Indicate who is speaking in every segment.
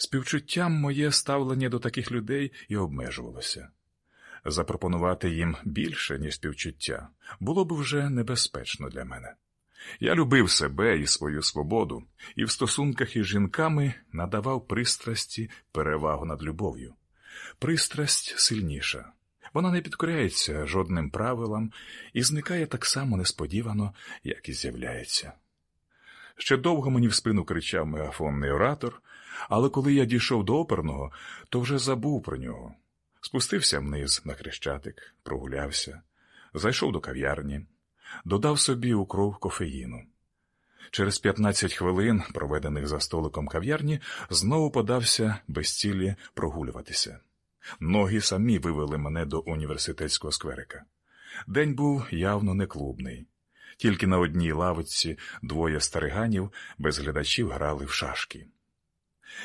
Speaker 1: Співчуттям моє ставлення до таких людей і обмежувалося. Запропонувати їм більше, ніж співчуття, було б вже небезпечно для мене. Я любив себе і свою свободу, і в стосунках із жінками надавав пристрасті перевагу над любов'ю. Пристрасть сильніша. Вона не підкоряється жодним правилам і зникає так само несподівано, як і з'являється. Ще довго мені в спину кричав мегафонний оратор, але коли я дійшов до оперного, то вже забув про нього. Спустився вниз на хрещатик, прогулявся, зайшов до кав'ярні, додав собі у кров кофеїну. Через 15 хвилин, проведених за столиком кав'ярні, знову подався без цілі прогулюватися. Ноги самі вивели мене до університетського скверика. День був явно не клубний. Тільки на одній лавиці двоє стариганів без глядачів грали в шашки.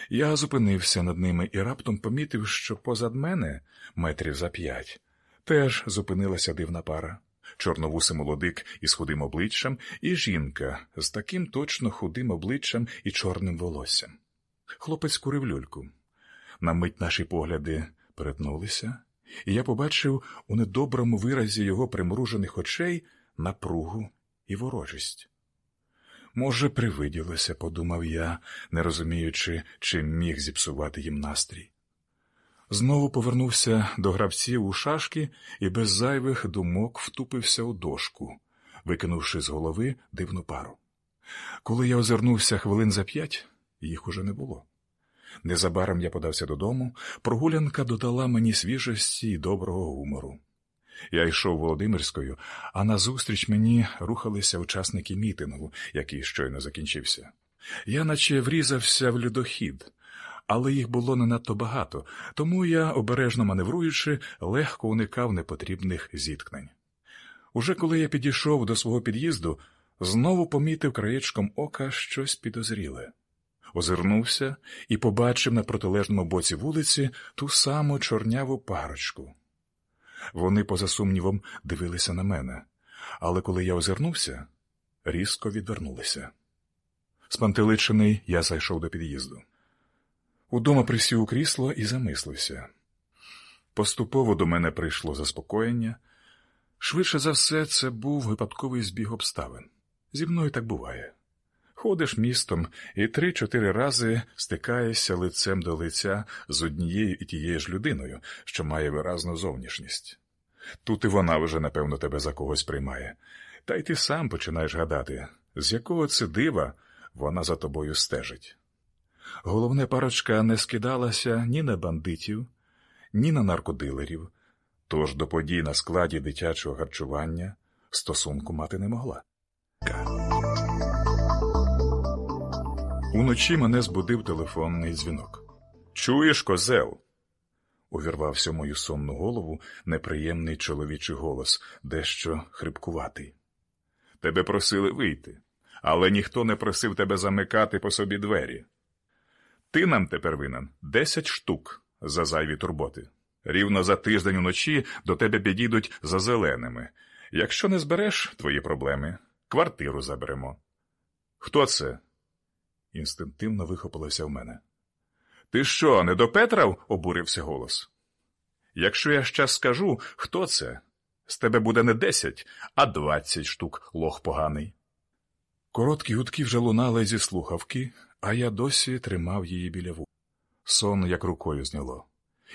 Speaker 1: Я зупинився над ними і раптом помітив, що позад мене, метрів за п'ять, теж зупинилася дивна пара. Чорновусий молодик із худим обличчям і жінка з таким точно худим обличчям і чорним волоссям. Хлопець курив люльку. На мить наші погляди перетнулися, і я побачив у недоброму виразі його примружених очей напругу і ворожість. Може, привиділося, подумав я, не розуміючи, чим міг зіпсувати їм настрій. Знову повернувся до гравців у шашки і без зайвих думок втупився у дошку, викинувши з голови дивну пару. Коли я озирнувся хвилин за п'ять, їх уже не було. Незабаром я подався додому, прогулянка додала мені свіжості і доброго гумору. Я йшов Володимирською, а назустріч мені рухалися учасники мітингу, який щойно закінчився. Я наче врізався в людохід, але їх було не надто багато, тому я, обережно маневруючи, легко уникав непотрібних зіткнень. Уже коли я підійшов до свого під'їзду, знову помітив краєчком ока щось підозріле. Озирнувся і побачив на протилежному боці вулиці ту саму чорняву парочку. Вони, поза сумнівом, дивилися на мене, але коли я озирнувся, різко відвернулися. Спантеличений я зайшов до під'їзду. Удома присів у крісло і замислився. Поступово до мене прийшло заспокоєння. Швидше за все, це був випадковий збіг обставин. Зі мною так буває. Ходиш містом і три-чотири рази стикаєшся лицем до лиця з однією і тією ж людиною, що має виразну зовнішність. Тут і вона вже, напевно, тебе за когось приймає, та й ти сам починаєш гадати, з якого це дива вона за тобою стежить. Головне парочка не скидалася ні на бандитів, ні на наркодилерів, тож до подій на складі дитячого харчування стосунку мати не могла. Уночі мене збудив телефонний дзвінок. Чуєш, козел? увірвався в мою сонну голову неприємний чоловічий голос, дещо хрипкуватий. Тебе просили вийти, але ніхто не просив тебе замикати по собі двері. Ти нам тепер винен десять штук за зайві турботи. Рівно за тиждень уночі до тебе підійдуть за зеленими. Якщо не збереш твої проблеми, квартиру заберемо. Хто це? Інстинктивно вихопилося в мене. Ти що, не до Петра? обурився голос. Якщо я щас скажу, хто це, з тебе буде не десять, а двадцять штук лох поганий. Короткі гудки вже лунали зі слухавки, а я досі тримав її біля вух. Сон як рукою зняло,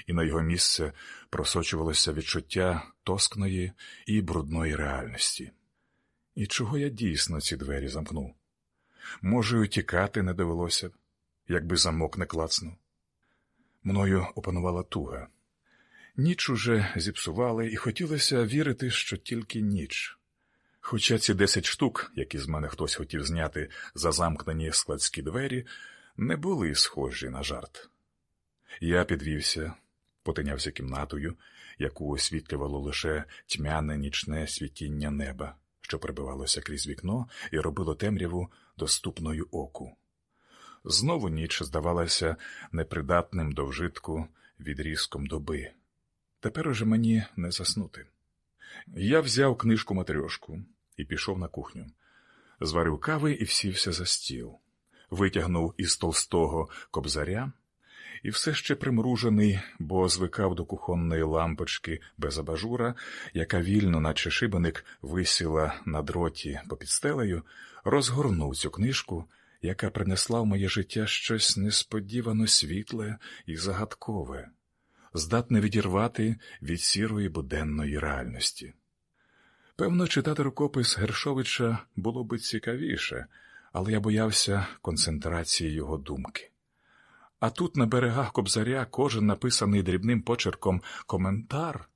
Speaker 1: і на його місце просочувалося відчуття тоскної і брудної реальності. І чого я дійсно ці двері замкнув? Може, утікати не довелося якби замок не клацнув. Мною опанувала туга. Ніч уже зіпсували, і хотілося вірити, що тільки ніч. Хоча ці десять штук, які з мене хтось хотів зняти за замкнені складські двері, не були схожі на жарт. Я підвівся, потинявся кімнатою, яку освітлювало лише тьмяне нічне світіння неба, що прибивалося крізь вікно і робило темряву доступною оку. Знову ніч здавалася непридатним до вжитку відрізком доби. Тепер уже мені не заснути. Я взяв книжку матрьошку і пішов на кухню. Зварив кави і всівся за стіл, витягнув із толстого кобзаря, і все ще примружений, бо звикав до кухонної лампочки без абажура, яка вільно, наче шибеник, висіла на дроті попід стелею, розгорнув цю книжку, яка принесла в моє життя щось несподівано світле і загадкове, здатне відірвати від сірої буденної реальності. Певно, читати рукопис Гершовича було би цікавіше, але я боявся концентрації його думки. А тут на берегах кобзаря кожен написаний дрібним почерком коментар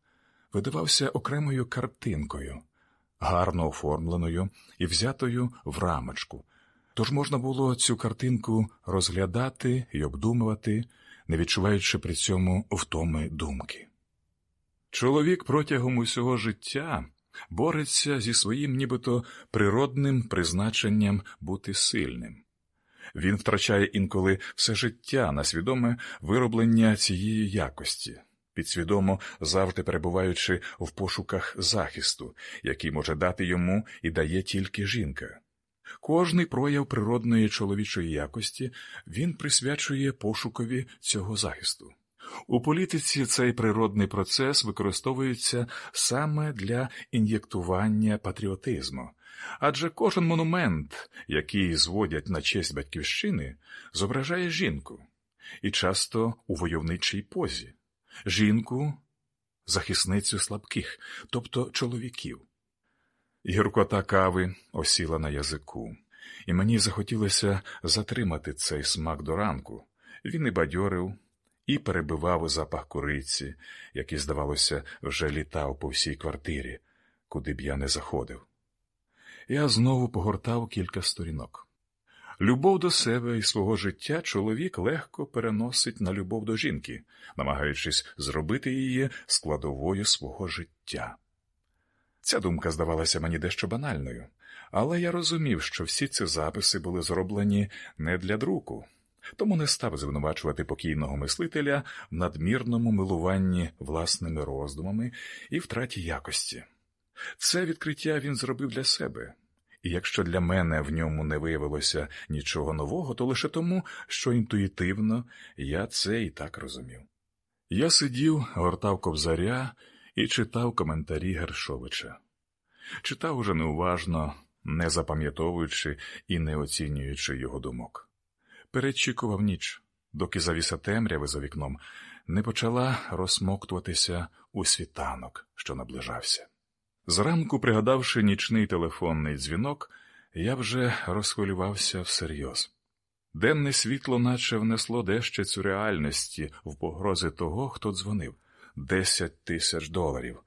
Speaker 1: видавався окремою картинкою, гарно оформленою і взятою в рамочку, тож можна було цю картинку розглядати і обдумувати, не відчуваючи при цьому втоми думки. Чоловік протягом усього життя бореться зі своїм нібито природним призначенням бути сильним. Він втрачає інколи все життя на свідоме вироблення цієї якості, підсвідомо завжди перебуваючи в пошуках захисту, який може дати йому і дає тільки жінка. Кожний прояв природної чоловічої якості він присвячує пошукові цього захисту. У політиці цей природний процес використовується саме для ін'єктування патріотизму, адже кожен монумент, який зводять на честь батьківщини, зображає жінку, і часто у войовничій позі, жінку, захисницю слабких, тобто чоловіків. Гіркота кави осіла на язику, і мені захотілося затримати цей смак до ранку. Він і бадьорив, і перебивав запах куриці, який, здавалося, вже літав по всій квартирі, куди б я не заходив. Я знову погортав кілька сторінок. Любов до себе і свого життя чоловік легко переносить на любов до жінки, намагаючись зробити її складовою свого життя. Ця думка здавалася мені дещо банальною, але я розумів, що всі ці записи були зроблені не для друку, тому не став звинувачувати покійного мислителя в надмірному милуванні власними роздумами і втраті якості. Це відкриття він зробив для себе, і якщо для мене в ньому не виявилося нічого нового, то лише тому, що інтуїтивно я це і так розумів. Я сидів, гортав кобзаря і читав коментарі Гершовича. Читав уже неуважно, не запам'ятовуючи і не оцінюючи його думок. Перечікував ніч, доки завіса темряви за вікном не почала розсмоктуватися у світанок, що наближався. Зранку, пригадавши нічний телефонний дзвінок, я вже розхвилювався всерйоз. Денне світло наче внесло дещицю реальності в погрози того, хто дзвонив десять тисяч доларів,